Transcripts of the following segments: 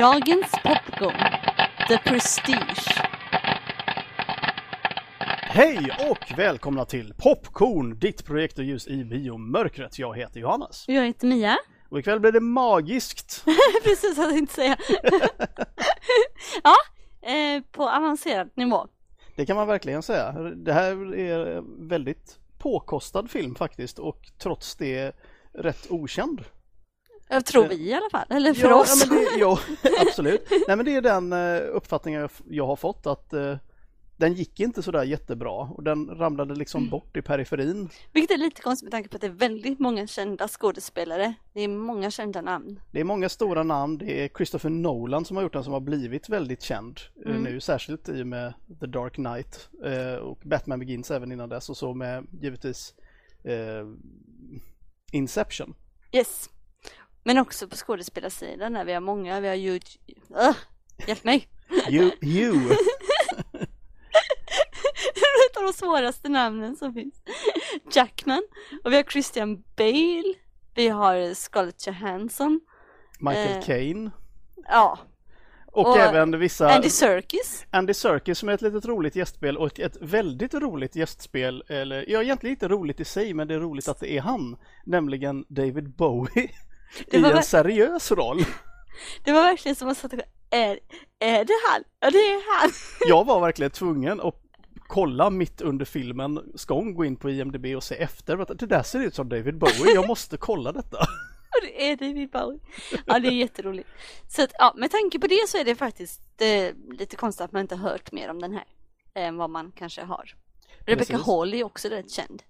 Dagens popcorn. The Prestige. Hej och välkomna till Popcorn, ditt projektorljus i biomörkret. Jag heter Johannes. Och jag heter Mia. Och ikväll blir det magiskt. Precis vad jag tänkte säga. ja, eh, på avancerad nivå. Det kan man verkligen säga. Det här är väldigt påkostad film faktiskt och trots det rätt okänd. Jag tror vi i alla fall, eller för ja, oss. Ja, det, ja, absolut. Nej men det är den eh, uppfattningen jag- har fått att eh, den gick inte sådär jättebra och den ramlade liksom bort i periferin. Vilket är lite konstigt med tanke på att det är väldigt många kända skådespelare. Det är många kända namn. Det är många stora namn. Det är Christopher Nolan som har gjort den som har blivit väldigt känd eh, Mm. nu, särskilt i och med The Dark Knight och Batman Begins även innan dess och så med givetvis Inception. Yes. Men också på skådespelarsidan där vi har många. Vi har ju... Uh, hjälp mig! You, you. Det är ett av de svåraste namnen som finns. Jackman. Och vi har Christian Bale. Vi har Scarlett Johansson. Michael Eh, Caine Ja, och, och även vissa Andy Serkis. Andy Serkis som är ett litet roligt gästspel och ett väldigt roligt gästspel, eller ja egentligen inte roligt i sig men det är roligt att det är han, nämligen David Bowie i var en ver- seriös roll. Det var verkligen som att satt och är, är det han? Ja, det är han. Jag var verkligen tvungen att kolla mitt under filmens gång, gå in på IMDB och se efter. Det där ser ut som David Bowie, jag måste kolla detta. Och det är David Bowie. Ja, det är jätteroligt. Så att, ja, med tanke på det så är det faktiskt eh, lite konstigt att man inte har hört mer om den här. Än vad man kanske har. Rebecca. Hall är också rätt känd.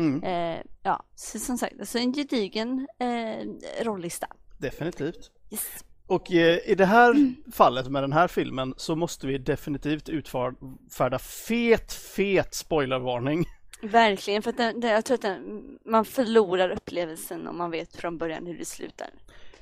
Mm, Eh, ja, så som sagt, alltså en gedigen eh, rollista. definitivt. Yes. Och eh, i det här fallet med den här filmen så måste vi definitivt utfärda fet, fet spoilervarning. Verkligen, för att den, den, jag tror att den, man förlorar upplevelsen om man vet från början hur det slutar.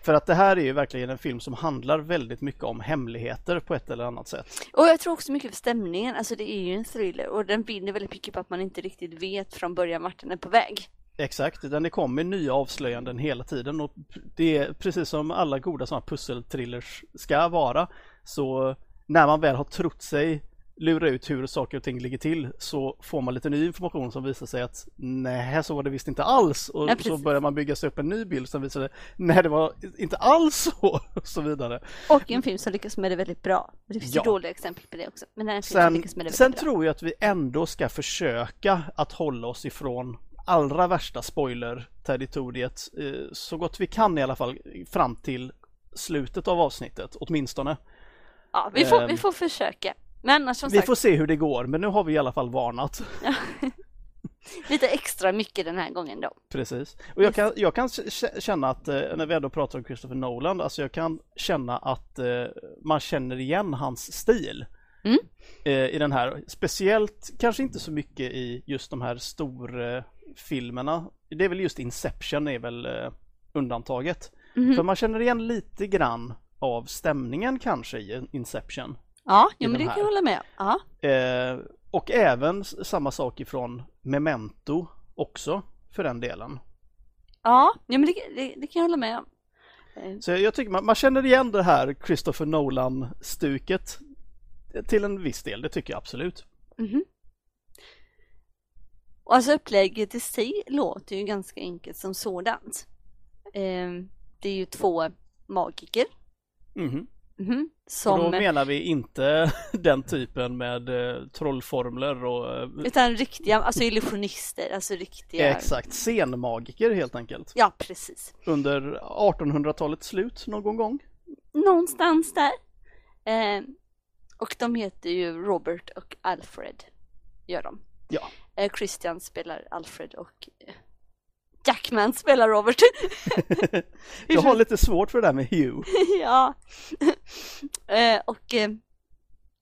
För att det här är ju verkligen en film som handlar väldigt mycket om hemligheter på ett eller annat sätt. Och jag tror också mycket för stämningen, alltså det är ju en thriller och den vinner väldigt mycket på att man inte riktigt vet från början vart den är på väg. Exakt, den kommer nya avslöjanden hela tiden och det är precis som alla goda sådana pusselthrillers ska vara. Så när man väl har trott sig lura ut hur saker och ting ligger till så får man lite ny information som visar sig att nej, så var det visst inte alls. Och Ja, så börjar man bygga sig upp en ny bild som visar sig nej, det var inte alls så och så vidare. Och en film som lyckas med det väldigt bra. Det finns Ja. dåliga exempel på det också. Men det här är en film som Sen, lyckas med det sen bra. tror jag att vi ändå ska försöka att hålla oss ifrån allra värsta spoiler-territoriet eh, så gott vi kan i alla fall fram till slutet av avsnittet åtminstone. Ja, vi får, ehm, vi får försöka. Men annars som Vi sagt, får se hur det går men nu har vi i alla fall varnat. lite extra mycket den här gången då. Precis. Och jag kan, jag kan känna att eh, när vi ändå pratar om Christopher Nolan, alltså jag kan känna att eh, man känner igen hans stil. Mm. eh, I den här, speciellt kanske inte så mycket i just de här storfilmerna. Det är väl just Inception är väl undantaget. Mhm. För man känner igen lite grann av stämningen kanske i Inception. Ja, jo, men det kan jag hålla med. Ja. Eh, och även samma sak ifrån Memento också för den delen. Ja, ja men det, det, det kan jag hålla med om. Eh, Så jag, tycker man, man känner igen det här Christopher Nolan-stuket till en viss del, det tycker jag absolut. mhm. Och alltså upplägget i sig låter ju ganska enkelt som sådant. Eh, det är ju två magiker. Mhm. Mhm. Och Som, då menar vi inte den typen med eh, trollformler och eh, utan riktiga, alltså illusionister, alltså riktiga. exakt scenmagiker helt enkelt. Ja, precis. Under 1800-talets slut någon gång. Någonstans där. Eh, och de heter ju Robert och Alfred. Gör de. Ja. Eh, Christian spelar Alfred och eh, Jackman spelar Robert. Jag har lite svårt för det där med Hugh. ja. eh, och eh,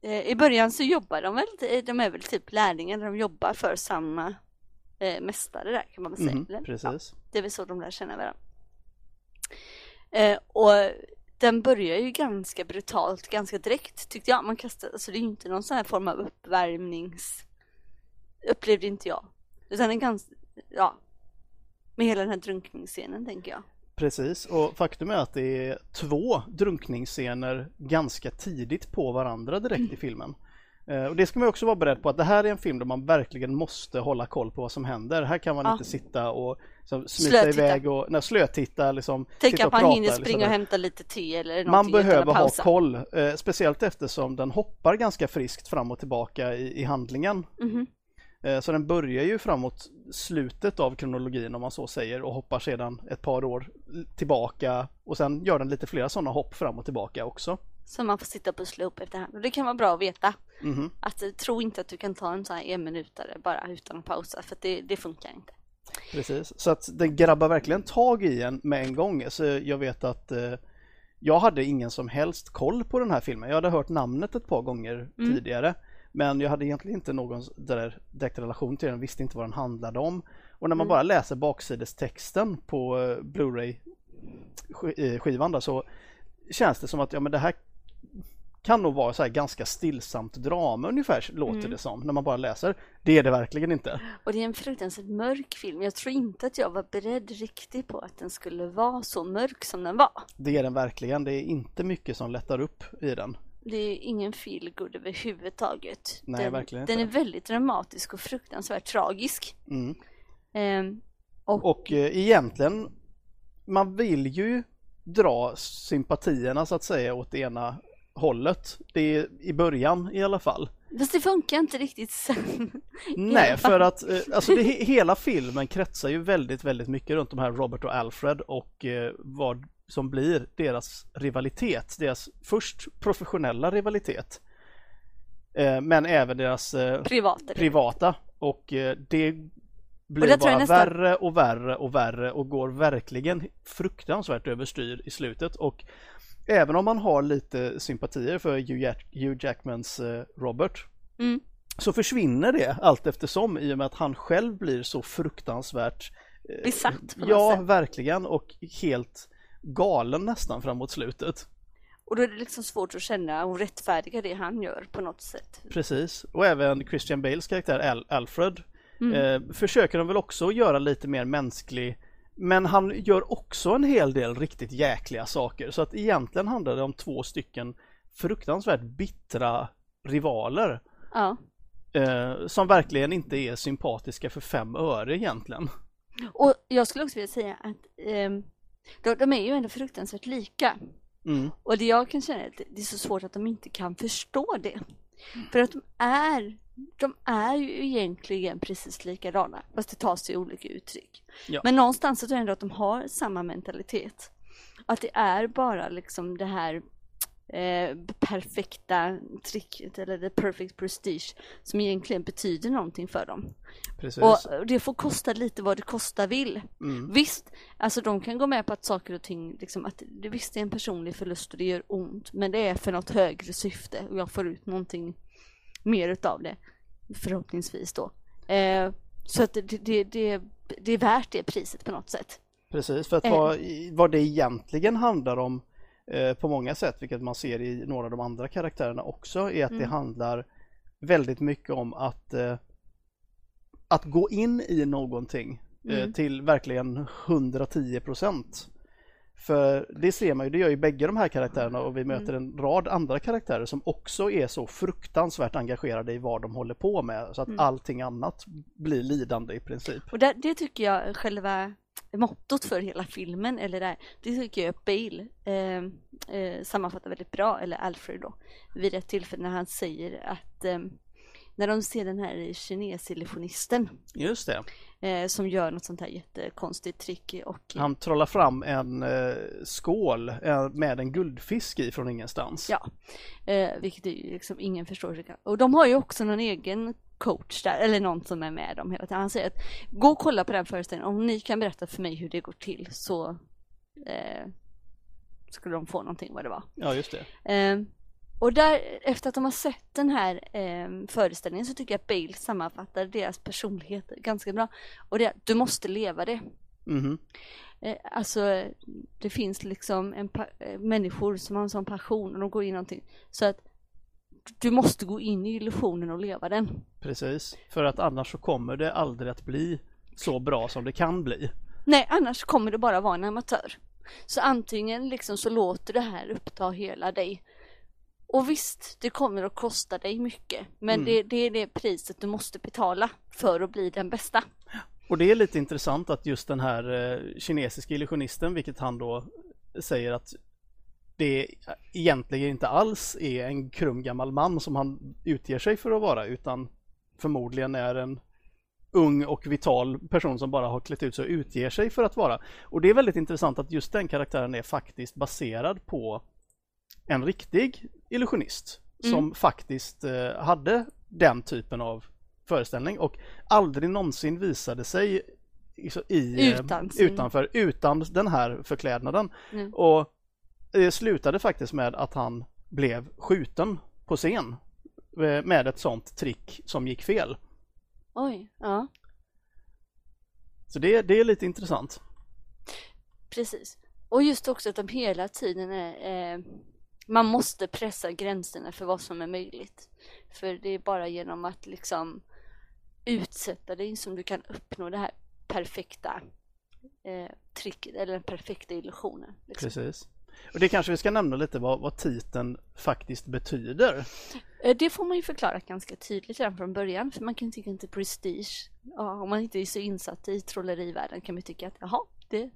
eh, i början så jobbar de väl, de är väl typ lärlingar, de jobbar för samma eh, mästare där kan man väl säga. Mhm, eller? Ja. precis. Det är väl så de lär känna varandra. Eh, och den börjar ju ganska brutalt, ganska direkt tyckte jag. Man kastar, alltså det är ju inte någon sån här form av uppvärmnings... Upplevde inte jag. Utan en ganska, ja. Med hela den här drunkningsscenen tänker jag. Precis, och faktum är att det är två drunkningsscener ganska tidigt på varandra direkt i filmen. Eh, och det ska man också vara beredd på att det här är en film där man verkligen måste hålla koll på vad som händer. Här kan man Ja. inte sitta och liksom, smita Slötitta. iväg och nej, slötitta. Liksom, Tänk att man prata hinner eller springa sådär. och hämta lite te eller Man någonting utan behöver ha koll, eh, speciellt eftersom den hoppar ganska friskt fram och tillbaka i, i handlingen. Mhm. Eh, Så den börjar ju framåt slutet av kronologin om man så säger och hoppar sedan ett par år tillbaka och sen gör den lite flera sådana hopp fram och tillbaka också. Så man får sitta och pussla upp efterhand. Och det kan vara bra att veta. Mhm. Att eh, tro inte att du kan ta en sån här en minutare bara utan att pausa för det, det funkar inte. Precis, så att den grabbar verkligen tag i en med en gång. Så jag vet att eh, jag hade ingen som helst koll på den här filmen. Jag hade hört namnet ett par gånger Mm. tidigare. Men jag hade egentligen inte någon där direkt relation till den, visste inte vad den handlade om. Och när man Mm. bara läser baksidestexten på eh, Blu-ray eh, skivan då, så känns det som att ja, men det här kan nog vara så här ganska stillsamt drama ungefär låter Mm. det som när man bara läser. Det är det verkligen inte. Och det är en fruktansvärt mörk film. Jag tror inte att jag var beredd riktigt på att den skulle vara så mörk som den var. Det är den verkligen. Det är inte mycket som lättar upp i den. Det är ingen feel good överhuvudtaget. Nej, den, verkligen Den inte. är väldigt dramatisk och fruktansvärt tragisk. Mm. Ehm, och, Och eh, egentligen, man vill ju dra sympatierna så att säga åt det ena hållet. Det är i början i alla fall. Fast det funkar inte riktigt sen. Nej, för att eh, alltså det, hela filmen kretsar ju väldigt, väldigt mycket runt de här Robert och Alfred och eh, vad som blir deras rivalitet. Deras först professionella rivalitet. Eh, men även deras eh, Privata. privata och eh, det blir tror bara nästan- värre och värre och värre och går verkligen fruktansvärt överstyr i slutet och även om man har lite sympatier för Hugh, Jack- Hugh Jackmans eh, Robert Mm. så försvinner det allt eftersom i och med att han själv blir så fruktansvärt eh, Besatt på något Ja, verkligen och helt galen nästan framåt slutet. Och då är det liksom svårt att känna och rättfärdiga det han gör på något sätt. Precis, och även Christian Bales karaktär Al- Alfred Mm. eh, försöker de väl också göra lite mer mänsklig men han gör också en hel del riktigt jäkliga saker så att egentligen handlar det om två stycken fruktansvärt bittra rivaler Ja. eh, som verkligen inte är sympatiska för fem öre egentligen. Och jag skulle också vilja säga att ehm, de, de är ju ändå fruktansvärt lika. Mm, Och det jag kan känna är att det är så svårt att de inte kan förstå det. För att de är, de är ju egentligen precis likadana, fast det tar sig olika uttryck. Ja. Men någonstans så tror jag ändå att de har samma mentalitet. Att det är bara liksom det här eh, perfekta tricket eller the perfect prestige som egentligen betyder någonting för dem. precis. Och det får kosta lite vad det kosta vill. Mm, Visst, alltså de kan gå med på att saker och ting, liksom att det visst är en personlig förlust och det gör ont, men det är för något högre syfte och jag får ut någonting mer utav det. Förhoppningsvis då. Eh, så att det, det, det, det är värt det priset på något sätt. Precis, för att Eh. vad, vad det egentligen handlar om på många sätt, vilket man ser i några av de andra karaktärerna också, är att det Mm. handlar väldigt mycket om att eh, att gå in i någonting eh, Mm. till verkligen 110 procent. För det ser man ju, det gör ju bägge de här karaktärerna och vi möter Mm. en rad andra karaktärer som också är så fruktansvärt engagerade i vad de håller på med så att Mm. allting annat blir lidande i princip. Och det, det tycker jag själva mottot för hela filmen, eller det, här, det tycker jag att Bale eh, eh, sammanfattar väldigt bra, eller Alfred då, vid ett tillfälle när han säger att eh, när de ser den här kinesillusionisten Just det. eh, som gör något sånt här jättekonstigt trick och Han trollar fram en eh, skål eh, med en guldfisk i från ingenstans. Ja, vilket är ju liksom ingen förstår. Och de har ju också någon egen coach där, eller någon som är med dem hela tiden. Han säger att gå och kolla på den föreställningen, om ni kan berätta för mig hur det går till så eh, skulle de få någonting vad det var. Ja, just det. Eh, och där, efter att de har sett den här eh, föreställningen så tycker jag att Bale sammanfattar deras personlighet ganska bra. Och det är att du måste leva det. Mhm. Eh, alltså det finns liksom en eh, människor som har en sån passion och de går in i någonting. Så att du måste gå in i illusionen och leva den. Precis. För att annars så kommer det aldrig att bli så bra som det kan bli. Nej, annars kommer det bara vara en amatör. Så antingen liksom så låter det här uppta hela dig. Och visst, det kommer att kosta dig mycket. Men Mm. det, det är det priset du måste betala för att bli den bästa. Och det är lite intressant att just den här eh, kinesiska illusionisten, vilket han då säger att det egentligen inte alls är en krum gammal man som han utger sig för att vara utan förmodligen är en ung och vital person som bara har klätt ut sig och utger sig för att vara. Och det är väldigt intressant att just den karaktären är faktiskt baserad på en riktig illusionist som faktiskt eh, hade den typen av föreställning och aldrig någonsin visade sig i, eh, Utan utanför utan den här förklädnaden. Mm. Och det slutade faktiskt med att han blev skjuten på scen eh, med ett sånt trick som gick fel. Oj, ja. Så det, det är lite intressant. Precis. Och just också att de hela tiden är, eh, man måste pressa gränserna för vad som är möjligt. För det är bara genom att liksom utsätta dig som du kan uppnå det här perfekta eh, tricket eller den perfekta illusionen. Liksom. Precis. Och det kanske vi ska nämna lite vad, vad titeln faktiskt betyder. Eh, Det får man ju förklara ganska tydligt redan från början för man kan tycka inte prestige. Ja, om man inte är så insatt i trollerivärlden kan man tycka att jaha, det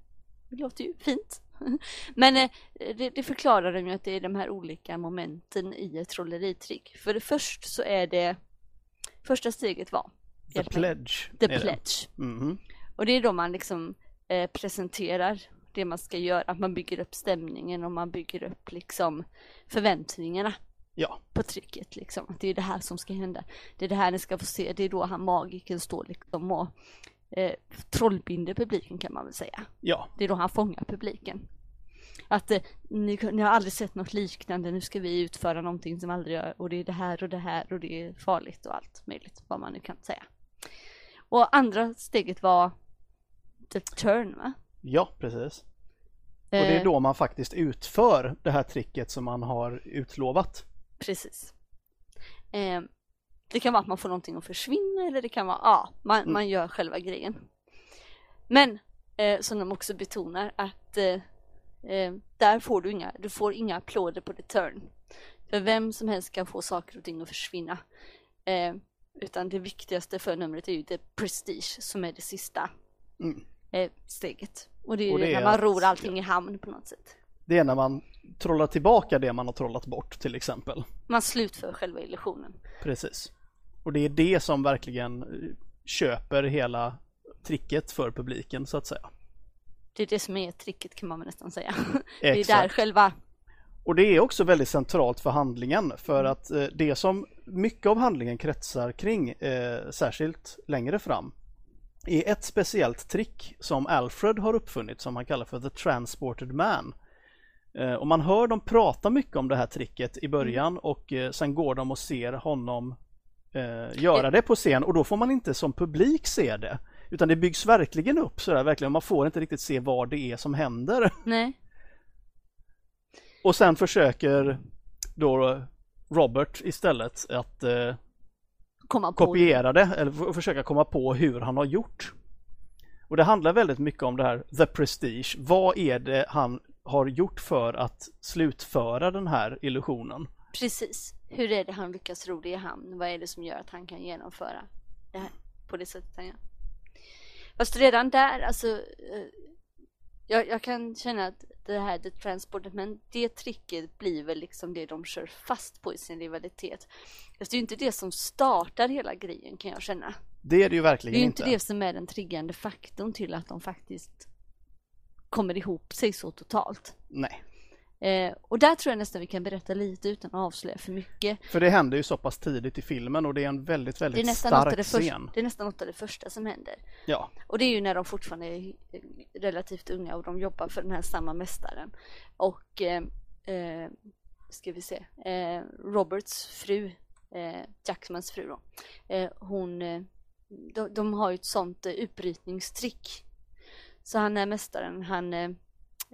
låter ju fint. Men eh, det, det förklarar de ju att det är de här olika momenten i ett trolleritrick. För först så är det första steget var The pledge. the pledge. Mhm. Och det är då man liksom eh, presenterar det man ska göra, att man bygger upp stämningen och man bygger upp liksom förväntningarna Ja, på tricket liksom. Att det är det här som ska hända. Det är det här ni ska få se. Det är då han magiken står liksom och eh, trollbinder publiken kan man väl säga. ja, Det är då han fångar publiken. Att eh, ni, ni har aldrig sett något liknande, nu ska vi utföra någonting som aldrig gör och det är det här och det här och det är farligt och allt möjligt vad man nu kan säga. Och andra steget var the turn va? Ja precis. Och det är Eh, då man faktiskt utför det här tricket som man har utlovat. Precis. Eh, det kan vara att man får någonting att försvinna eller det kan vara, ja, man, Mm. man gör själva grejen. Men eh, som de också betonar att eh, där får du inga, du får inga applåder på the turn. För vem som helst kan få saker och ting att försvinna. Utan det viktigaste för numret är ju det prestige som är det sista Mm. Eh, steget. Och det är ju Och det när är man att- ror allting i hamn på något sätt. Det är när man trollar tillbaka det man har trollat bort till exempel. Man slutför själva illusionen. Precis. Och det är det som verkligen eh, köper hela tricket för publiken så att säga. Det är det som är tricket kan man väl nästan säga. Det är där själva, Och det är också väldigt centralt för handlingen för att eh, det som mycket av handlingen kretsar kring, eh, särskilt längre fram, är ett speciellt trick som Alfred har uppfunnit som han kallar för The Transported Man. Eh, och man hör dem prata mycket om det här tricket i början och eh, sen går de och ser honom eh, göra det på scen och då får man inte som publik se det. Utan det byggs verkligen upp sådär verkligen, man får inte riktigt se vad det är som händer. nej, Och sen försöker då Robert istället att komma på kopiera det eller försöka komma på hur han har gjort. Och det handlar väldigt mycket om det här The Prestige. Vad är det han har gjort för att slutföra den här illusionen? Precis. Hur är det han lyckas ro det i hamn? Vad är det som gör att han kan genomföra det här på det sättet han gör? Fast redan där, alltså eh, jag, jag kan känna att det här The Transported men det tricket blir väl liksom det de kör fast på i sin rivalitet. Fast det är ju inte det som startar hela grejen kan jag känna. Det är det ju Det är verkligen ju inte. inte det som är den triggande faktorn till att de faktiskt kommer ihop sig så totalt. Nej, Eh, och där tror jag nästan vi kan berätta lite utan att avslöja för mycket. för det händer ju så pass tidigt i filmen och det är en väldigt, Det väldigt av stark det, första, scen. det är nästan något av det första som händer. Ja, Och det är ju när de fortfarande är relativt unga och de jobbar för den här samma mästaren. Och, eh, eh, ska vi se, eh, Roberts fru, eh, Jacksmans fru då, eh, hon, eh, de, de har ju ett sånt eh, utbrytningstrick. Så han är mästaren, han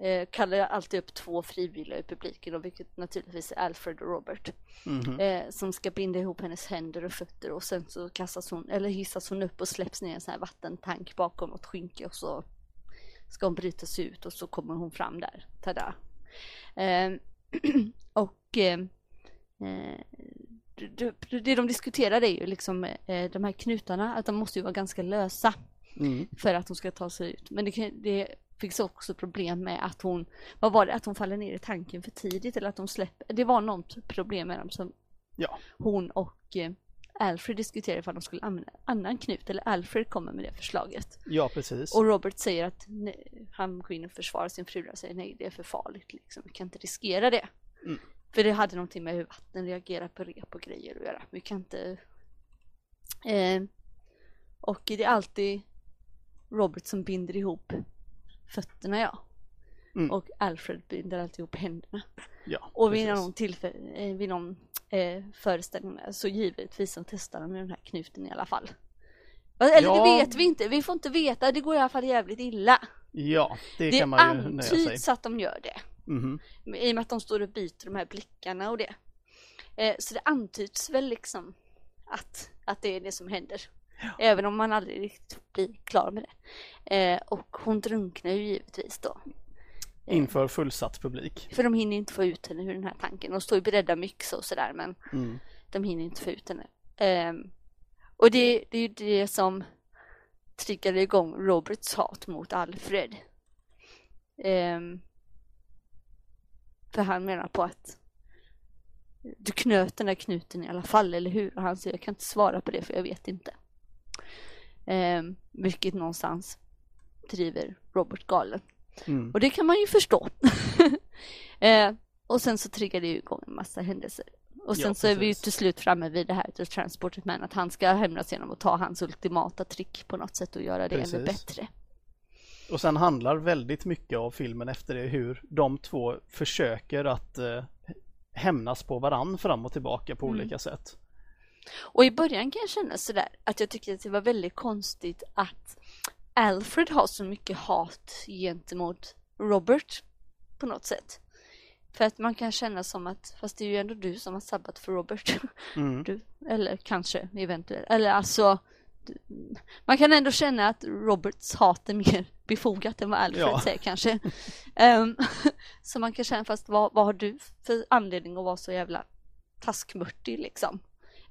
eh, kallar alltid upp två frivilliga i publiken, och vilket naturligtvis är Alfred och Robert mhm. eh, som ska binda ihop hennes händer och fötter och sen så kastas hon, eller hissas hon upp och släpps ner i en sån här vattentank bakom något skynke och så ska hon bryta sig ut och så kommer hon fram där. Tada! Eh, och eh, det, de diskuterar är ju liksom eh, de här knutarna, att de måste ju vara ganska lösa Mm. för att hon ska ta sig ut. Men det, kan- det finns också problem med att hon, vad var det, att hon faller ner i tanken för tidigt eller att hon släpper, det var något problem med dem som Ja. hon och eh, Alfred diskuterade ifall de skulle använda annan knut eller Alfred kommer med det förslaget. Ja, precis. Och Robert säger att nej, han går in och försvarar sin fru och säger nej det är för farligt liksom, vi kan inte riskera det. Mm. För det hade någonting med hur vatten reagerar på rep och grejer att göra. Vi kan inte... Eh, och det är alltid Robert som binder ihop fötterna ja. Mm. Och Alfred binder alltid ihop händerna. ja, Och vid precis. någon, tillfälle, eh, vid någon eh, föreställning så givetvis så testar de med den här knuten i alla fall. Eller Ja. det vet vi inte, vi får inte veta, det går i alla fall jävligt illa. Ja, det, Det kan man ju nöja sig. antyds att de gör det. Mhm. I och med att de står och byter de här blickarna och det. Eh, så det antyds väl liksom att, att det är det som händer. Även om man aldrig riktigt blir klar med det. Eh, och hon drunknar ju givetvis då. Eh, Inför fullsatt publik. För de hinner inte få ut henne ur den här tanken. De står ju beredda med yxa och sådär men Mm. de hinner inte få ut henne. Ehm, och det, det är ju det som triggade igång Roberts hat mot Alfred. Ehm, för han menar på att du knöt den där knuten i alla fall, eller hur? Och han säger jag kan inte svara på det för jag vet inte. Ehm, vilket någonstans driver Robert galen. Mm. Och det kan man ju förstå. eh, och sen så triggar det ju igång en massa händelser. Och sen Ja, så är vi ju till slut framme vid det här The Transported Man, att han ska hämnas genom att ta hans ultimata trick på något sätt och göra det ännu Precis. bättre. Och sen handlar väldigt mycket av filmen efter det hur de två försöker att eh, hämnas på varann fram och tillbaka på Mm. olika sätt. Och i början kan jag känna sådär att jag tycker att det var väldigt konstigt att Alfred har så mycket hat gentemot Robert på något sätt. För att man kan känna som att, fast det är ju ändå du som har sabbat för Robert. Mm. du, eller kanske eventuellt, eller alltså man kan ändå känna att Roberts hat är mer befogat än vad Alfred Ja. säger kanske. Ehm, så man kan känna fast vad, vad har du för anledning att vara så jävla taskmörtig liksom?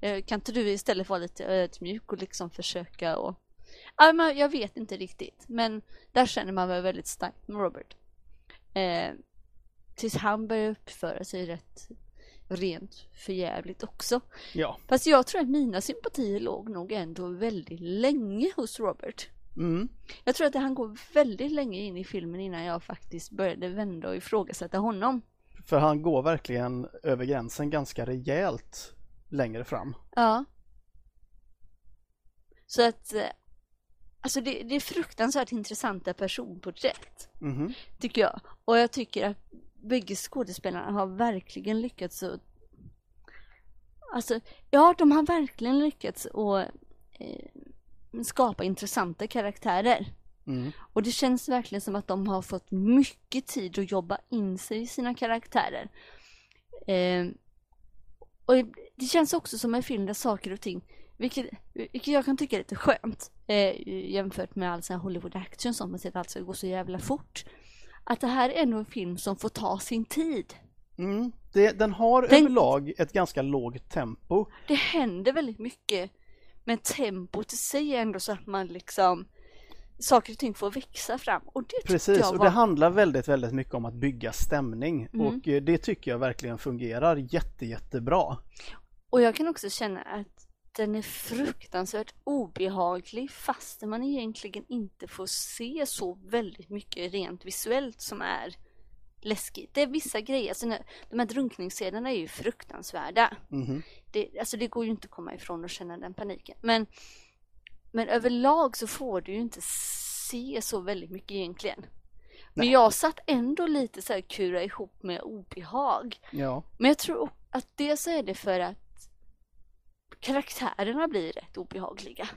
Eh, kan inte du istället vara lite ödmjuk och liksom försöka och Ja, men jag vet inte riktigt men där känner man väl väldigt starkt med Robert. Eh, tills han börjar uppföra sig rätt rent förjävligt också. Ja. Fast jag tror att mina sympatier låg nog ändå väldigt länge hos Robert. Mm. Jag tror att han går väldigt länge in i filmen innan jag faktiskt började vända och ifrågasätta honom. För han går verkligen över gränsen ganska rejält längre fram. Ja. Så att, eh, alltså det, det är fruktansvärt intressanta personporträtt, Mhm. tycker jag. Och jag tycker att bägge skådespelarna har verkligen lyckats att Alltså, ja, de har verkligen lyckats att eh, skapa intressanta karaktärer. Mm. Och det känns verkligen som att de har fått mycket tid att jobba in sig i sina karaktärer. Eh, och det känns också som en film där saker och ting, vilket, vilket jag kan tycka är lite skönt eh, jämfört med all sån här Hollywood action som man ser att allt ska gå så jävla fort. Att det här är ändå en film som får ta sin tid. Mm. Det, den har Den- överlag ett ganska lågt tempo. Det händer väldigt mycket men tempot i sig är ändå så att man liksom saker och ting får växa fram och det Precis, jag och var det handlar väldigt, väldigt mycket om att bygga stämning Mm. och eh, det tycker jag verkligen fungerar jätte, jättebra. Och jag kan också känna att den är fruktansvärt obehaglig fastän man egentligen inte får se så väldigt mycket rent visuellt som är läskigt. Det är vissa grejer, alltså när- de här drunkningsscenerna är ju fruktansvärda. Mhm. Det, alltså det går ju inte att komma ifrån och känna den paniken. Men, men överlag så får du ju inte se så väldigt mycket egentligen. Men Nej. jag satt ändå lite så här kura ihop med obehag. Ja, Men jag tror att dels är det för att karaktärerna blir rätt obehagliga.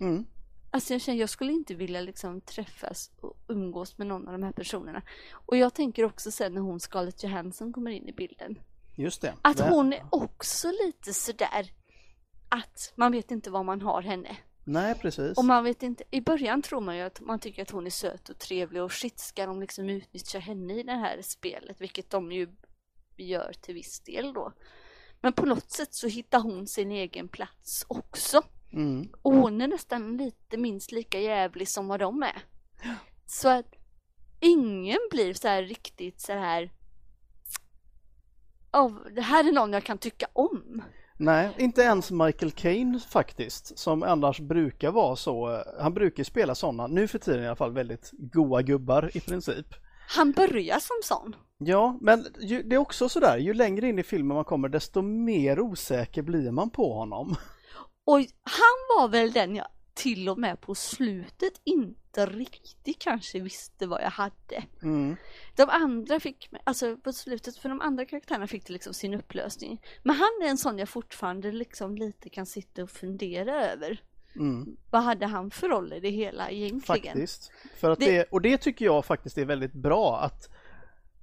mm. Alltså jag känner, jag skulle inte vilja liksom träffas och umgås med någon av de här personerna. Och jag tänker också sen när hon Scarlett Johansson kommer in i bilden. just det. Att det, hon är också lite sådär att man vet inte var man har henne. Nej precis. Och man vet inte, i början tror man ju att man tycker att hon är söt och trevlig och shit ska de liksom utnyttja henne i det här spelet, vilket de ju gör till viss del då. Men på något sätt så hittar hon sin egen plats också. Mm. Och hon är nästan lite minst lika jävlig som vad de är. Så att ingen blir så här riktigt så här oh, det här är någon jag kan tycka om. Nej, inte ens Michael Caine faktiskt, som annars brukar vara så. Han brukar spela sådana, nu för tiden i alla fall, väldigt goa gubbar i princip. Han börjar som sån. Ja, men ju, det är också sådär, ju längre in i filmen man kommer desto mer osäker blir man på honom. Och han var väl den jag till och med på slutet inte riktigt kanske visste vad jag hade. Mm. De andra fick, alltså på slutet, för de andra karaktärerna fick det liksom sin upplösning. Men han är en sån jag fortfarande liksom lite kan sitta och fundera över. Mm. Vad hade han för roll i det hela egentligen? Faktiskt. För att Det- det... och det tycker jag faktiskt är väldigt bra att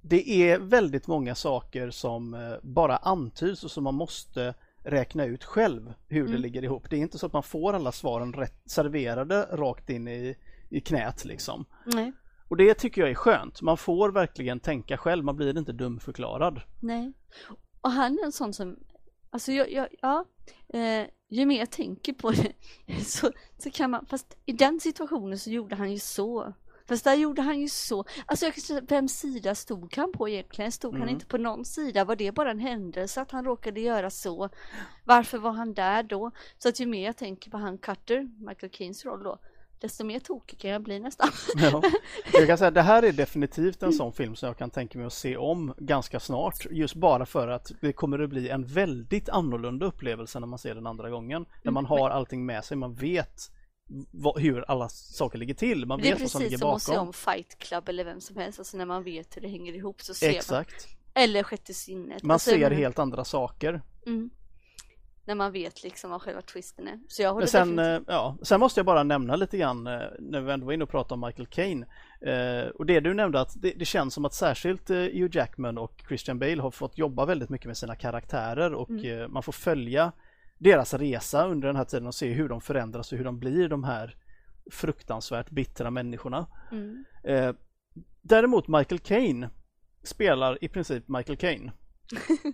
det är väldigt många saker som eh, bara antyds och som man måste räkna ut själv hur det Mm. ligger ihop. Det är inte så att man får alla svaren rätt serverade rakt in i, i knät liksom. Nej, Och det tycker jag är skönt. Man får verkligen tänka själv, man blir inte dumförklarad. nej. Och han är en sån som, alltså jag, jag ja, eh, ju mer jag tänker på det så, så kan man, fast i den situationen så gjorde han ju så. Fast där gjorde han ju så. Alltså jag kan säga, vem sida stod han på egentligen? Stod han Mm. inte på någon sida? Var det bara en händelse att han råkade göra så? Varför var han där då? Så att ju mer jag tänker på han Cutter, Michael Keens roll då, desto mer tokig kan jag bli nästan. Ja. Jag kan säga det här är definitivt en sån film som jag kan tänka mig att se om ganska snart. Just bara för att det kommer att bli en väldigt annorlunda upplevelse när man ser den andra gången. När man har allting med sig, man vet hur alla saker ligger till. Man Det är vet vad som ligger precis som att se bakom. om Fight Club eller vem som helst, alltså när man vet hur det hänger ihop så ser man. Exakt. Eller Sjätte sinnet. Man Alltså, ser helt andra saker. Mm. När man vet liksom vad själva twisten är. Så jag håller Men sen, definitivt... eh, ja, sen måste jag bara nämna lite grann eh, när vi ändå var inne och pratade om Michael Caine. Eh, och det du nämnde att det, det känns som att särskilt Hugh Jackman och Christian Bale har fått jobba väldigt mycket med sina karaktärer och Mm. man får följa deras resa under den här tiden och se hur de förändras och hur de blir de här fruktansvärt bittra människorna. Mm. Eh, däremot Michael Caine spelar i princip Michael Caine.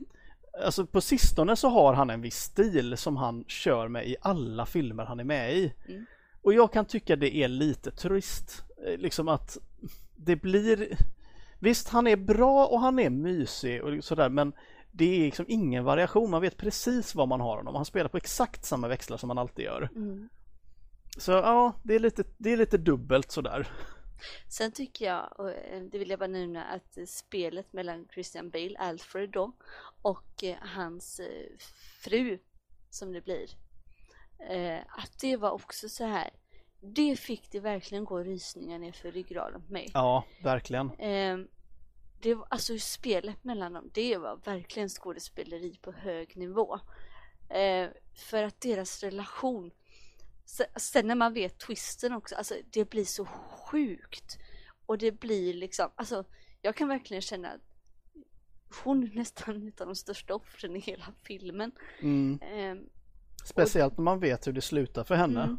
Alltså på sistone så har han en viss stil som han kör med i alla filmer han är med i. Mm. Och jag kan tycka det är lite trist. Eh, Liksom att det blir... Visst, han är bra och han är mysig och sådär men det är liksom ingen variation. Man vet precis vad man har honom. Han spelar på exakt samma växlar som han alltid gör. Mm. Så ja, det är lite, det är lite dubbelt sådär. Sen tycker jag, och eh, det vill jag bara nämna, att eh, spelet mellan Christian Bale, Alfred då, och eh, hans fru, som det blir, att det var också så här. Det fick det verkligen gå rysningar ner för ryggraden på mig. Ja, verkligen. Det var, alltså spelet mellan dem, det var verkligen skådespeleri på hög nivå. Eh, för att deras relation, se- sen när man vet twisten också, alltså det blir så sjukt. Och det blir liksom, alltså jag kan verkligen känna att hon är nästan ett av de största offren i hela filmen. Mm. Eh, Speciellt när man vet hur det slutar för henne.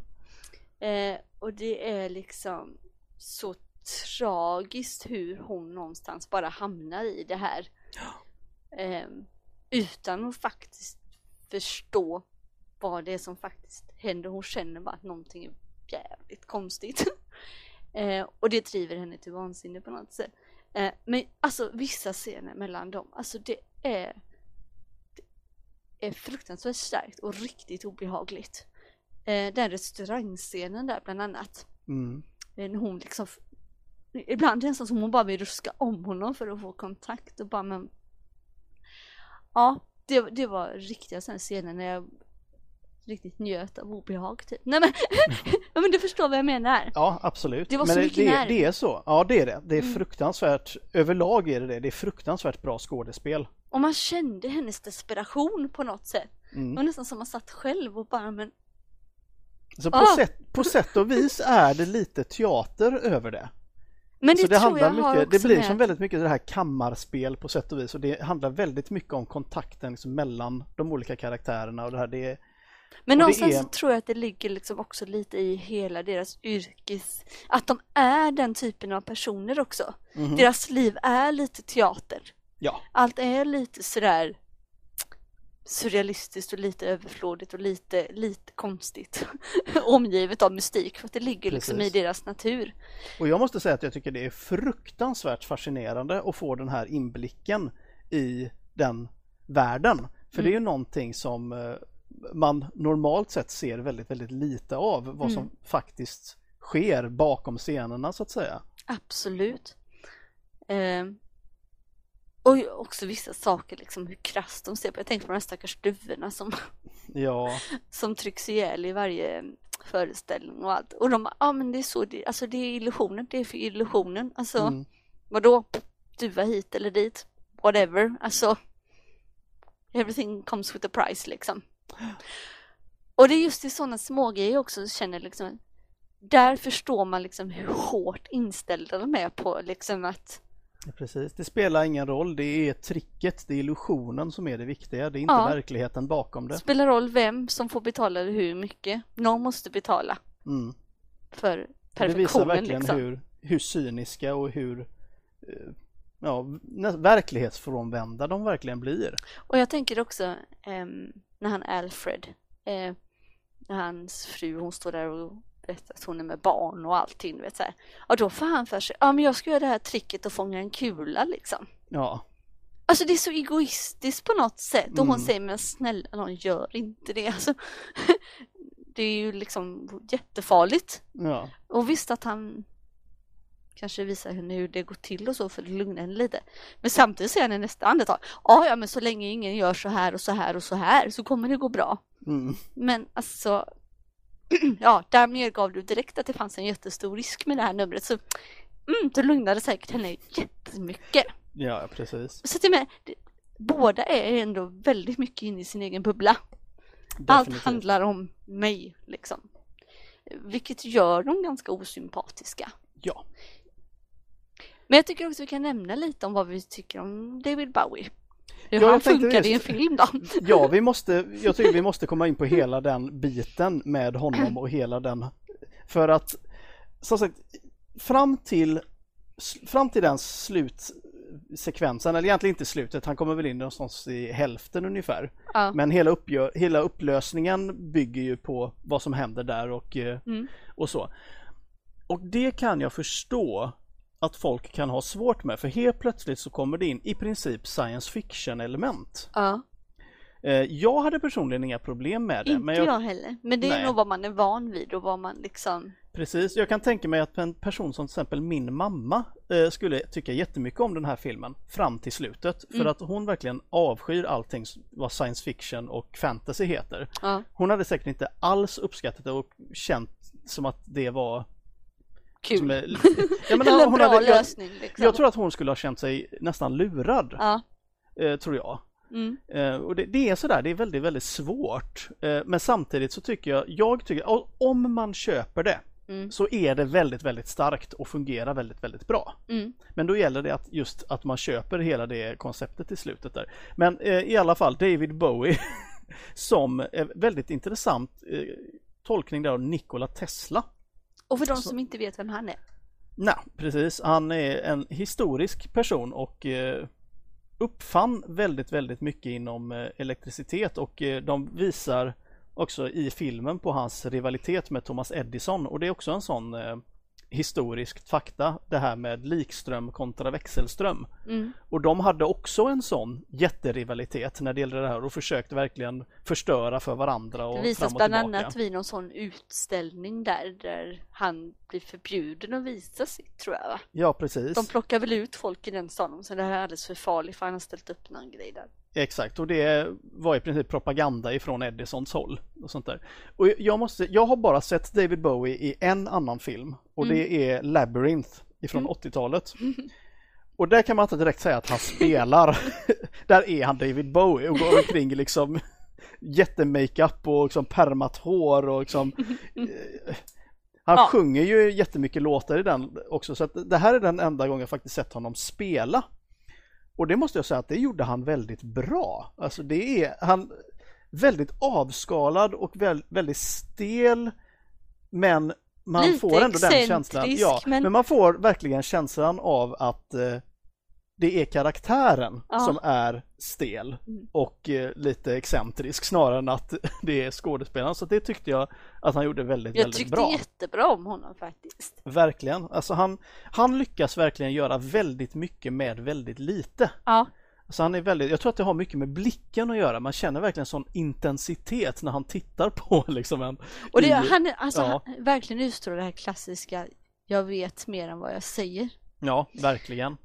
Mm. Eh, och det är liksom så tragiskt hur hon någonstans bara hamnar i det här. Eh, utan att faktiskt förstå vad det är som faktiskt händer. Hon känner bara att någonting är jävligt konstigt. eh, och det driver henne till vansinne på något sätt. Eh, men alltså vissa scener mellan dem, alltså det är det är fruktansvärt starkt och riktigt obehagligt. Eh, den restaurangscenen där bland annat. Mm. När hon liksom Ibland är det nästan som hon bara vill ruska om honom för att få kontakt och bara men Ja, det, det var riktiga sådana scener när jag riktigt njöt av obehag typ. Nej men, ja, men du förstår vad jag menar. Ja, absolut. Det var Men så det, mycket det, nerv. det är så. Ja, det är det. Det är Mm. fruktansvärt, överlag är det det. Det är fruktansvärt bra skådespel. Och man kände hennes desperation på något sätt. Det Mm. var nästan som man satt själv och bara men Så på, Ah! sätt, på sätt och vis är det lite teater över det. Men det, så det, tror handlar jag har mycket, det blir med som väldigt mycket det här kammarspel på sätt och vis och det handlar väldigt mycket om kontakten liksom mellan de olika karaktärerna och det här det är, Men någonstans är- så tror jag att det ligger liksom också lite i hela deras yrkes... Att de är den typen av personer också. Mhm. Deras liv är lite teater. Ja, Allt är lite sådär surrealistiskt och lite överflödigt och lite, lite konstigt. Omgivet av mystik för att det ligger liksom i Precis. deras natur. och jag måste säga att jag tycker det är fruktansvärt fascinerande att få den här inblicken i den världen. För det är ju någonting som eh, man normalt sett ser väldigt, väldigt lite av vad som faktiskt sker bakom scenerna så att säga. Absolut. Eh, och också vissa saker liksom hur krasst de ser på. Jag tänker på de här stackars duvorna som, Ja, som trycks ihjäl i varje föreställning och allt. Och de ja ah, men det är så, det, alltså det är illusionen, det är för illusionen. Alltså Mm. vadå, duva hit eller dit, whatever. Alltså everything comes with a price liksom. Och det är just i sådana smågrejer också jag känner liksom där förstår man liksom hur hårt inställda de är på liksom att precis. Det spelar ingen roll, det är tricket, det är illusionen som är det viktiga, det är inte Ja. verkligheten bakom det. spelar roll vem som får betala eller hur mycket. Någon måste betala Mm. för Det visar perfektionen verkligen liksom. hur, hur cyniska och hur eh, ja, verklighetsfrånvända de verkligen blir. Och jag tänker också ehm, när han Alfred, eh, när hans fru hon står där och att hon är med barn och allting, vet så här. Ja då får han för sig, ja men jag ska göra det här tricket och fånga en kula liksom. Ja, Alltså det är så egoistiskt på något sätt och hon Mm. säger men snälla någon gör inte det. Alltså, det är ju liksom jättefarligt. ja, Och visst att han kanske visar henne hur det går till och så för att lugna henne lite. Men samtidigt säger han i nästa andetag, ja ja men så länge ingen gör så här och så här och så här så kommer det gå bra. mm, Men alltså, ja där medgav du direkt att det fanns en jättestor risk med det här numret så mm, det lugnade säkert henne jättemycket. ja precis. Så till och med, båda är ändå väldigt mycket inne i sin egen bubbla. Allt Definitivt. handlar om mig liksom. Vilket gör dem ganska osympatiska. Ja, Men jag tycker också vi kan nämna lite om vad vi tycker om David Bowie. Ja, jag han funkar i en film då. ja vi måste, jag tycker vi måste komma in på hela den biten med honom och hela den för att som sagt fram till fram till den slutsekvensen, eller egentligen inte slutet, han kommer väl in någonstans i hälften ungefär. Ja. Men hela, uppgö- hela upplösningen bygger ju på vad som händer där och, Mm. och så. Och det kan jag förstå att folk kan ha svårt med för helt plötsligt så kommer det in i princip science fiction element. ja. Eh, Jag hade personligen inga problem med det. Inte men jag... jag, heller. Men det är Nej. nog vad man är van vid och vad man liksom Precis, jag kan tänka mig att en person som till exempel min mamma eh, skulle tycka jättemycket om den här filmen fram till slutet. För Mm. att hon verkligen avskyr allting vad science fiction och fantasy heter. Ja. Hon hade säkert inte alls uppskattat det och känt som att det var kul. Är, jag, Eller en hon bra hade, lösning liksom. jag tror att hon skulle ha känt sig nästan lurad, Ja. eh, tror jag. Mm. Eh, och det, det är sådär, det är väldigt, väldigt svårt. Eh, men samtidigt så tycker jag, jag tycker, om man köper det Mm. så är det väldigt, väldigt starkt och fungerar väldigt, väldigt bra. Mm. Men då gäller det att just att man köper hela det konceptet i slutet där. Men eh, i alla fall David Bowie som är väldigt intressant eh, tolkning där av Nikola Tesla. Och för de som inte vet vem han är. Nej, precis. Han är en historisk person och eh, uppfann väldigt, väldigt mycket inom eh, elektricitet och eh, de visar också i filmen på hans rivalitet med Thomas Edison och det är också en sån eh, historisk fakta det här med likström kontra växelström. Mm. Och de hade också en sån jätterivalitet när det gällde det här och försökte verkligen förstöra för varandra och Det visas bland tillbaka. annat vid någon sån utställning där, där han blir förbjuden att visa sitt tror jag va? Ja precis. De plockar väl ut folk i den staden så det här är alldeles för farligt för han har ställt upp någon grej där. Exakt, och det var i princip propaganda ifrån Edisons håll. Och sånt där. Och jag, måste, jag har bara sett David Bowie i en annan film och det är Labyrinth ifrån 80-talet. Och där kan man inte direkt säga att han spelar. där är han David Bowie och går omkring liksom jättemakeup och liksom permat hår och liksom Han Ja. sjunger ju jättemycket låtar i den också så att det här är den enda gången jag faktiskt sett honom spela. Och det måste jag säga att det gjorde han väldigt bra. Alltså det är, han, väldigt avskalad och väl, väldigt stel men man Lite får ändå den känslan. Ja, men... men- man får verkligen känslan av att eh, det är karaktären Ja. som är stel Mm. och eh, lite excentrisk snarare än att det är skådespelaren. Så det tyckte jag att han gjorde väldigt, Jag väldigt tyckte bra. jättebra om honom faktiskt. Verkligen. Alltså han, han lyckas verkligen göra väldigt mycket med väldigt lite. Ja, Alltså han är väldigt, jag tror att det har mycket med blicken att göra. Man känner verkligen sån intensitet när han tittar på liksom en... och det, i- han, alltså, ja. han verkligen utstrålar det här klassiska jag vet mer än vad jag säger. Ja, verkligen.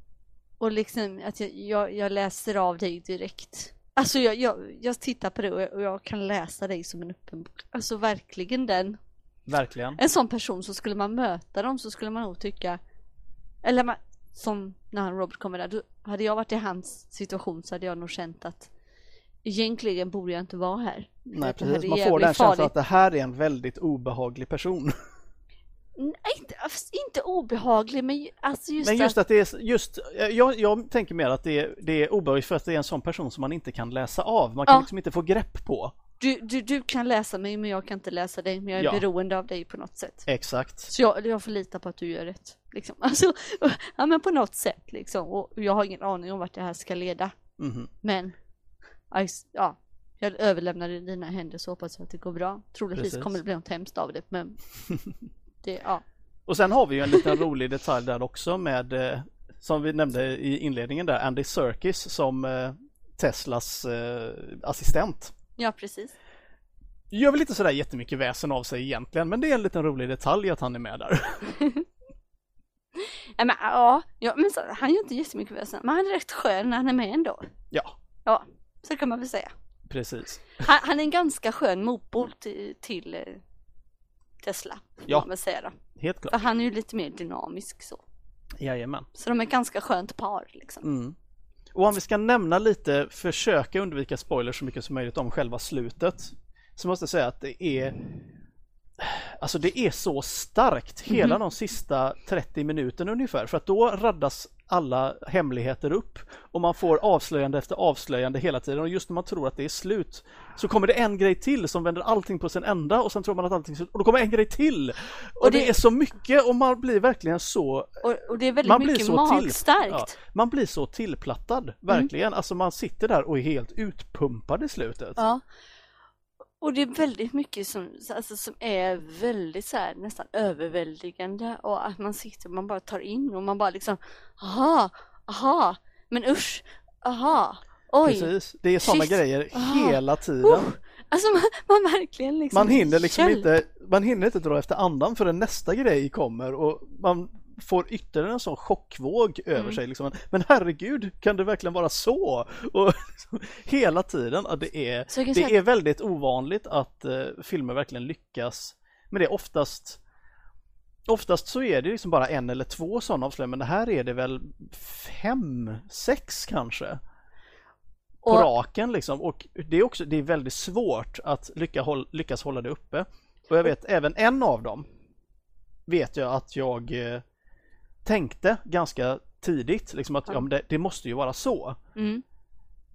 Och liksom att jag, jag, jag läser av dig direkt. Alltså jag, jag, jag tittar på det och jag, och jag kan läsa dig som en öppen bok. Alltså verkligen den. Verkligen. En sån person så skulle man möta dem så skulle man nog tycka Eller man, som när Robert kommer där, då hade jag varit i hans situation så hade jag nog känt att Egentligen borde jag inte vara här. Nej precis, man får den känslan att det här är en väldigt obehaglig person. Inte, inte obehaglig men alltså just, Men just att, att det är just, jag, jag tänker mer att det är, det är obehagligt för att det är en sån person som man inte kan läsa av. Man kan Ja. liksom inte få grepp på. du, du, du kan läsa mig men jag kan inte läsa dig men jag är Ja. beroende av dig på något sätt. Exakt. Så jag, jag får lita på att du gör rätt. Liksom. Alltså, ja men på något sätt liksom. Och jag har ingen aning om vart det här ska leda. Mhm. Men aj, ja, jag överlämnar det i dina händer så hoppas jag att det går bra. Troligtvis Precis. kommer det bli något hemskt av det men det, ja. Och sen har vi ju en liten rolig detalj där också med, eh, som vi nämnde i inledningen där, Andy Serkis som eh, Teslas eh, assistent. Ja precis. Gör väl inte sådär jättemycket väsen av sig egentligen, men det är en liten rolig detalj att han är med där. Ja, men, ja, ja men så, han gör inte jättemycket väsen. Men han är rätt skön när han är med ändå. Ja, Ja, så kan man väl säga. precis. Han, han är en ganska skön motpol till, till Tesla. Ja. man säga då. Helt För klart. han är ju lite mer dynamisk så. Jajamän. Så de är ganska skönt par liksom. Mm. Och om vi ska nämna lite, försöka undvika spoilers så mycket som möjligt om själva slutet. Så måste jag säga att det är Alltså det är så starkt hela de sista 30 minuterna ungefär för att då raddas alla hemligheter upp och man får avslöjande efter avslöjande hela tiden och just när man tror att det är slut så kommer det en grej till som vänder allting på sin ända och sen tror man att allting är slut och då kommer en grej till och, Och det... det- är så mycket och man blir verkligen så Och, och det är väldigt man blir mycket så till- magstarkt. Ja, man blir så tillplattad, verkligen. Alltså man sitter där och är helt utpumpad i slutet. Ja. Och det är väldigt mycket som, alltså, som är väldigt så här, nästan överväldigande och att man sitter och man bara tar in och man bara liksom aha, aha, men usch, aha, oj. Precis, det är sådana grejer Ah. hela tiden. Uh, alltså man, man verkligen liksom Man hinner liksom inte, man hinner inte dra efter andan förrän nästa grej kommer och man får ytterligare en sån chockvåg över Mm. sig. Liksom. Men herregud, kan det verkligen vara så? Och hela tiden, ja, det är, det säga är väldigt ovanligt att eh, filmer verkligen lyckas med det. Oftast Oftast så är det liksom bara en eller två sådana avslöjanden men det här är det väl fem, sex kanske på Och- raken liksom och det är också det är väldigt svårt att lycka, håll, lyckas hålla det uppe. Och jag vet även en av dem vet jag att jag eh, tänkte ganska tidigt liksom att ja, men det, det måste ju vara så. Mm.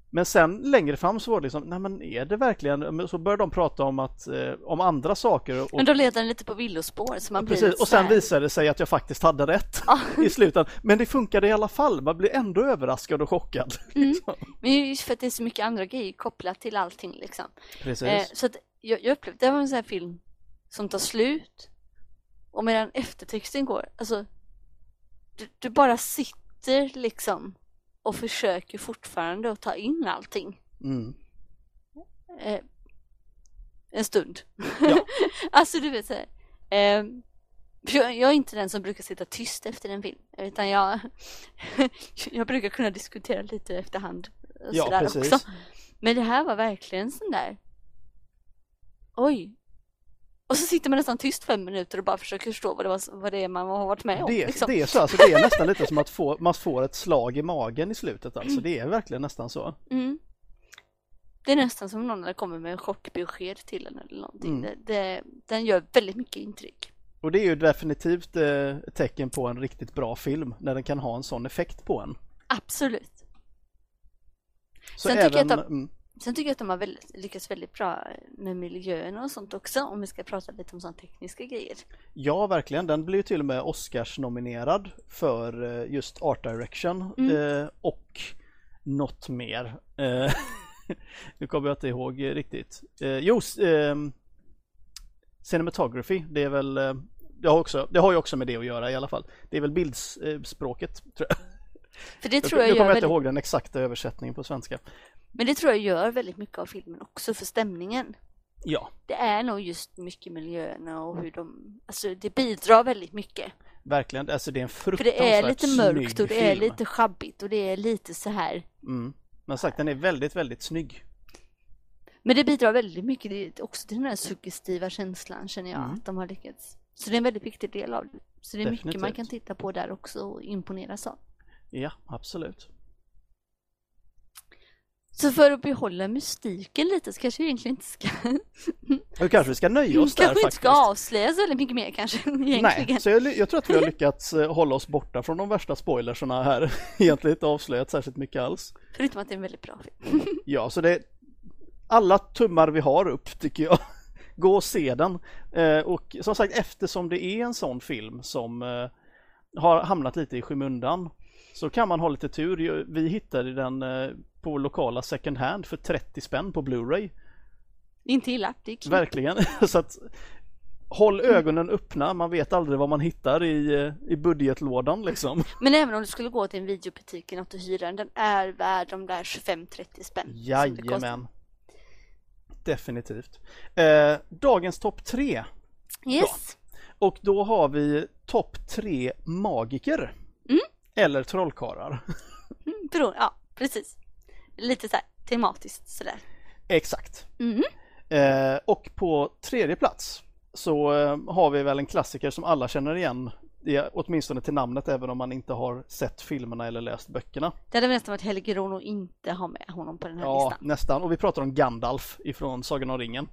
Men sen längre fram så var det liksom, nej men är det verkligen, så började de prata om att, eh, om andra saker och, Men då leder den lite på villospår så man blir Precis, och sen här- visade det sig att jag faktiskt hade rätt Ja. i slutet. Men det funkade i alla fall, man blir ändå överraskad och chockad. Mm. liksom. Men just för att det är så mycket andra grejer kopplat till allting liksom. Precis. Eh, så jag, jag upplevde, det var en sån här film som tar slut och medan eftertexten går, alltså du, du bara sitter liksom och försöker fortfarande att ta in allting Mm. eh, en stund. Ja. alltså du vet så här, eh, jag, jag är inte den som brukar sitta tyst efter en film utan jag, jag brukar kunna diskutera lite efterhand. Och Ja, precis. Också. Men det här var verkligen sån där Oj Och så sitter man nästan tyst fem minuter och bara försöker förstå vad det, var, vad det är man har varit med om Det, liksom. det är så, alltså, det är nästan lite som att få, man får ett slag i magen i slutet alltså. Det är verkligen nästan så. mm. Det är nästan som någon kommit med en chockbesked till en eller någonting Mm. det, det, Den gör väldigt mycket intryck Och det är ju definitivt eh, ett tecken på en riktigt bra film när den kan ha en sån effekt på en. Absolut Så Sen tycker jag även, att mm, Sen tycker jag att de har väldigt, lyckats väldigt bra med miljöerna och sånt också om vi ska prata lite om sådana tekniska grejer. Ja, verkligen. Den ju till och med Oscars-nominerad för eh, just Art Direction Mm. eh, och något mer. Eh, nu kommer jag inte ihåg riktigt. Eh, jo, ehm, Cinematography, det är väl eh, det har, också, det har ju också med det att göra i alla fall. Det är väl bildspråket. Tror jag. För det Nu tror jag kommer gör jag inte väldigt, ihåg den exakta översättningen på svenska. Men det tror jag gör väldigt mycket av filmen också för stämningen. Ja, Det är nog just mycket miljöerna och hur de, alltså det bidrar väldigt mycket. verkligen. Alltså det är en För fruktansvärt det är lite mörkt snygg och det är film. lite sjabbigt och det är lite så här. Mm. Men sagt, den är väldigt, väldigt snygg. Men det bidrar väldigt mycket också till den här suggestiva känslan känner jag Mm. att de har lyckats. Så det är en väldigt viktig del av det. Så det är mycket man Definitivt. kan titta på där också och imponeras av. Ja, absolut. Så för att behålla mystiken lite så kanske vi egentligen inte ska Nu kanske vi ska nöja oss där kanske inte faktiskt. ska avslöja så mycket mer kanske egentligen. Nej, så jag, jag tror att vi har lyckats eh, hålla oss borta från de värsta spoilersarna här. Egentligen inte avslöjat särskilt mycket alls. Förutom att det är en väldigt bra film. Ja, så det alla tummar vi har upp tycker jag. Gå och se den. Eh, och som sagt, eftersom det är en sån film som eh, har hamnat lite i skymundan så kan man ha lite tur. Vi hittade den på lokala second hand för 30 spänn på Blu-ray. Inte illa, det är kul. Verkligen. Så att håll ögonen öppna. Man vet aldrig vad man hittar i, eh, i budgetlådan liksom. Men även om du skulle gå till en videobutik och hyra den, den är värd de där 25-30 spänn. Jajamän. Definitivt. Eh, dagens topp tre. Yes. Och då har vi topp tre magiker. Mm. Eller trollkarlar. Mm, ja, precis. Lite så här tematiskt sådär. Exakt. Mm. Eh, och på tredje plats så eh, har vi väl en klassiker som alla känner igen. Det, åtminstone till namnet även om man inte har sett filmerna eller läst böckerna. Det hade nästan varit Helgeron att inte ha med honom på den här Ja, listan. nästan. Och vi pratar om Gandalf ifrån Sagan om ringen.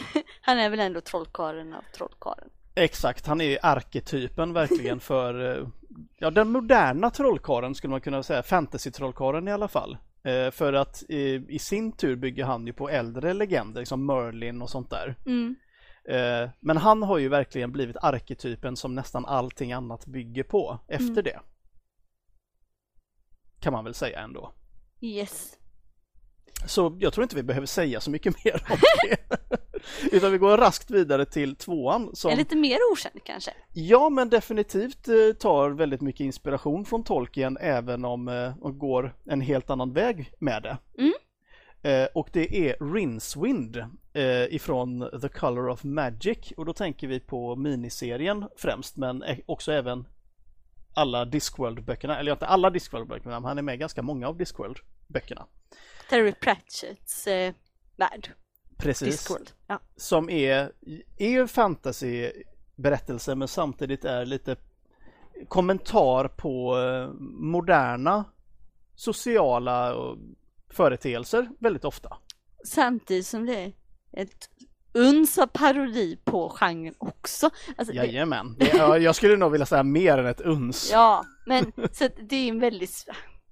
Han är väl ändå trollkarlen av trollkarlen. Exakt, han är arketypen verkligen för eh, ja, den moderna trollkaren skulle man kunna säga, fantasy-trollkaren i alla fall. Eh, för att eh, i sin tur bygger han ju på äldre legender, som Merlin och sånt där. Mm. Eh, men han har ju verkligen blivit arketypen som nästan allting annat bygger på efter Mm. det. Kan man väl säga ändå. Yes. Så jag tror inte vi behöver säga så mycket mer om det. Utan vi går raskt vidare till tvåan som Är lite mer okänd kanske. Ja, men definitivt eh, tar väldigt mycket inspiration från Tolkien även om eh, de går en helt annan väg med det. Mm. Eh, och det är Rincewind eh, ifrån The Color of Magic och då tänker vi på miniserien främst men eh, också även alla Discworld-böckerna, eller inte alla Discworld-böckerna, men han är med i ganska många av Discworld-böckerna. Terry Pratchetts eh, värld. Precis. Discworld. Ja. som är, är ju fantasyberättelse men samtidigt är lite kommentar på eh, moderna sociala och företeelser väldigt ofta. Samtidigt som det är ett uns av parodi på genren också. Alltså, Jajamän. Det, ja, jag skulle nog vilja säga mer än ett uns. ja, men så det är en väldigt,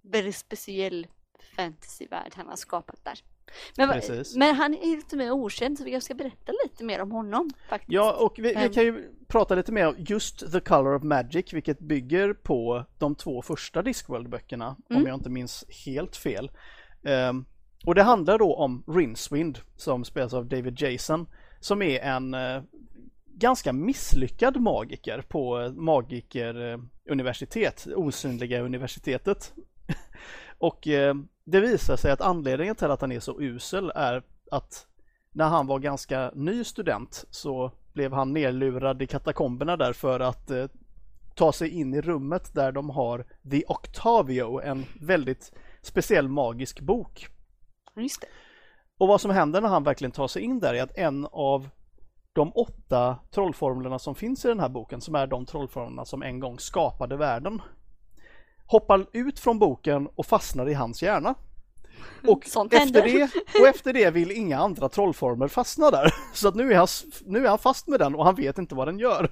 väldigt speciell fantasyvärld han har skapat där. Men, Precis. men han är lite mer okänd så jag ska berätta lite mer om honom faktiskt. Ja, och vi, vi kan ju prata lite mer om just The Color of Magic, vilket bygger på de två första Discworld-böckerna, om Mm. jag inte minns helt fel. Ehm, och det handlar då om Rincewind, som spelas av David Jason, som är en eh, ganska misslyckad magiker på eh, magikeruniversitet, osynliga universitetet. Och eh, det visar sig att anledningen till att han är så usel är att när han var ganska ny student så blev han nerlurad i katakomberna där för att eh, ta sig in i rummet där de har The Octavio, en väldigt speciell magisk bok. Just det. Och vad som händer när han verkligen tar sig in där är att en av de åtta trollformlerna som finns i den här boken, som är de trollformlerna som en gång skapade världen, hoppar ut från boken och fastnar i hans hjärna. Och Sånt efter, händer. det, och efter det vill inga andra trollformer fastna där. Så att nu är, han, nu är han fast med den och han vet inte vad den gör.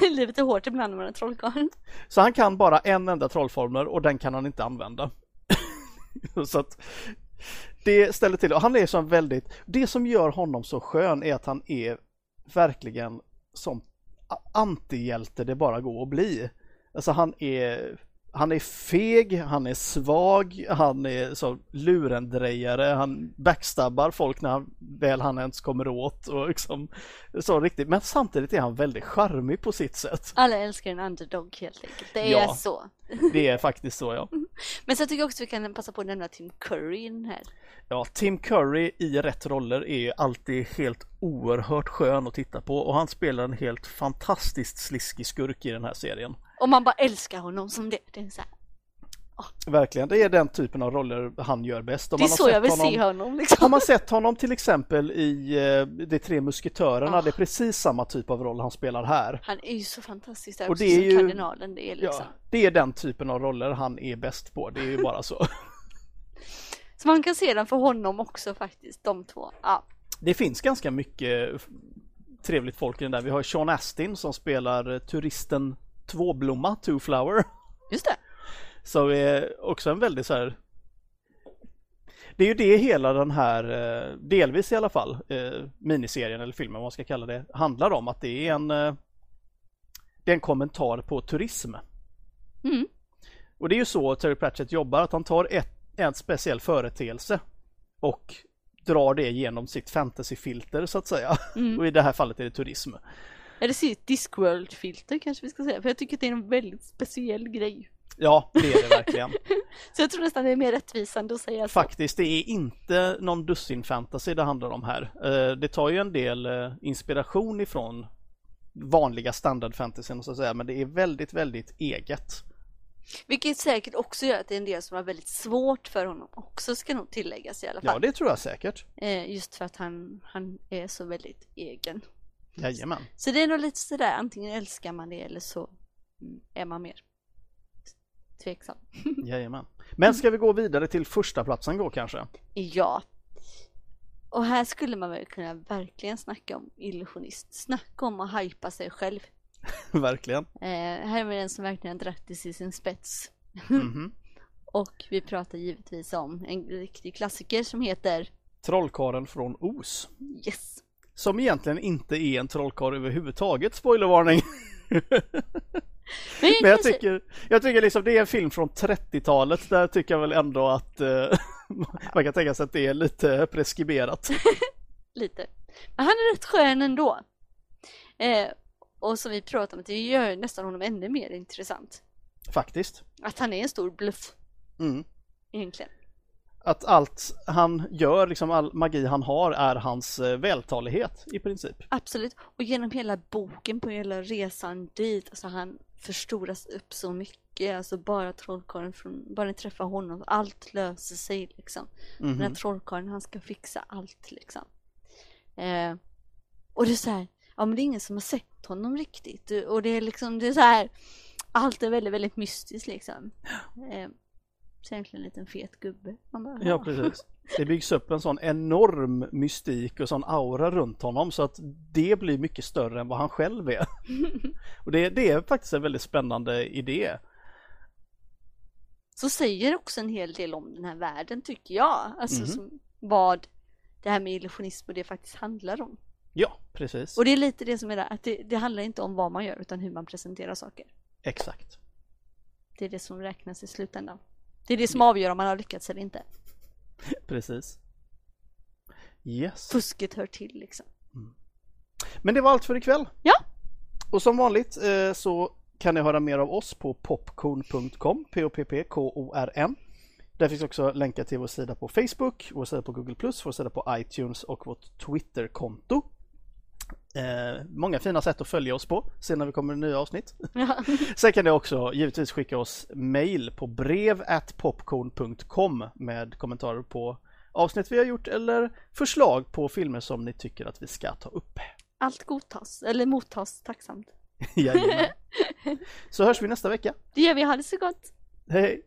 Livet är hårt ibland man är trollkarl. Så han kan bara en enda trollformel och den kan han inte använda. så att det ställer till och han är som väldigt, det som gör honom så skön är att han är verkligen som antihjälte det bara går att bli. Alltså han är han är feg, han är svag, han är så lurendrejare, han backstabbar folk när han, väl han ens kommer åt och liksom så riktigt. Men samtidigt är han väldigt charmig på sitt sätt. Alla älskar en underdog helt enkelt. Det är ja, så. Det är faktiskt så ja. Men så tycker jag också vi kan passa på att nämna Tim Curry i den här. Ja, Tim Curry i rätt roller är ju alltid helt oerhört skön att titta på och han spelar en helt fantastiskt sliskig skurk i den här serien. Och man bara älskar honom som det. det är så här. Oh. Verkligen, det är den typen av roller han gör bäst. Om det är så jag vill honom, se honom. Liksom. Har man sett honom till exempel i uh, De tre musketörerna, oh. det är precis samma typ av roll han spelar här. Han är ju så fantastisk där och det är ju, kardinalen. Det är, liksom. ja, det är den typen av roller han är bäst på, det är ju bara så. så man kan se den för honom också faktiskt, de två. Ja. Det finns ganska mycket trevligt folk i den där. Vi har Sean Astin som spelar turisten Tvåblomma, Two Flower. Just det. Så är också en väldigt så här det är ju det hela den här, eh, delvis i alla fall, eh, miniserien eller filmen vad man ska kalla det, handlar om. Att det är en, eh, det är en kommentar på turism. Mm. Och det är ju så Terry Pratchett jobbar, att han tar ett, en speciell företeelse och drar det genom sitt fantasyfilter så att säga. Mm. Och i det här fallet är det turism. Eller sitt Discworld-filter kanske vi ska säga, för jag tycker att det är en väldigt speciell grej. Ja, det är det verkligen. så jag tror nästan det är mer rättvisande att säga så. Faktiskt, det är inte någon dussin fantasy det handlar om här. Eh, det tar ju en del eh, inspiration ifrån vanliga standard fantasy så att säga, men det är väldigt, väldigt eget. Vilket säkert också gör att det är en del som har väldigt svårt för honom också ska nog tilläggas i alla fall. Ja, det tror jag säkert. Eh, just för att han, han är så väldigt egen. Jajamän. Så det är nog lite sådär, antingen älskar man det eller så är man mer tveksam. Jajamän. Men ska vi gå vidare till första platsen då kanske? Ja. Och här skulle man väl kunna verkligen snacka om illusionist. Snacka om att hypa sig själv. verkligen. Eh, här är den som verkligen dratt i sin spets. Mm -hmm. Och vi pratar givetvis om en riktig klassiker som heter Trollkaren från Os. Yes. Som egentligen inte är en trollkarl överhuvudtaget, spoilervarning. Men, Men jag, tycker, jag tycker liksom det är en film från 30-talet, där tycker jag väl ändå att uh, man kan tänka sig att det är lite preskriberat. lite. Men han är rätt skön ändå. Eh, och som vi pratar om, det gör nästan honom ännu mer intressant. Faktiskt. Att han är en stor bluff. Mm. Egentligen att allt han gör, liksom all magi han har är hans eh, vältalighet i princip. Absolut, och genom hela boken på hela resan dit, alltså han förstoras upp så mycket, alltså bara trollkarlen från, bara ni träffar honom, allt löser sig liksom. Mm -hmm. Den här mhm. trollkarlen, han ska fixa allt liksom. Eh, och det är så här, ja men det är ingen som har sett honom riktigt och det är liksom, det är så här, allt är väldigt, väldigt mystiskt liksom. Eh, så egentligen en liten fet gubbe. Bara, ja. precis. Det byggs upp en sån enorm mystik och sån aura runt honom så att det blir mycket större än vad han själv är. och det, det är faktiskt en väldigt spännande idé. Så säger också en hel del om den här världen tycker jag. Alltså mm som, vad det här med illusionism och det faktiskt handlar om. Ja, precis. Och det är lite det som är det, att det, det handlar inte om vad man gör utan hur man presenterar saker. Exakt. Det är det som räknas i slutändan. Det är det som avgör om man har lyckats eller inte. Precis. Yes. Fusket hör till liksom. Mm. Men det var allt för ikväll. Ja. Och som vanligt eh, så kan ni höra mer av oss på popcorn.com, P-O-P-P-K-O-R-N. Där finns också länkar till vår sida på Facebook, vår sida på Google+, vår sida på iTunes och vårt Twitterkonto. Eh, många fina sätt att följa oss på, sen när vi kommer med nya avsnitt. Ja. Sen kan ni också givetvis skicka oss mail på brev popcorn.com med kommentarer på avsnitt vi har gjort eller förslag på filmer som ni tycker att vi ska ta upp. Allt godtas, eller mottas tacksamt. Så hörs vi nästa vecka. Det gör vi, ha det så gott. Hej.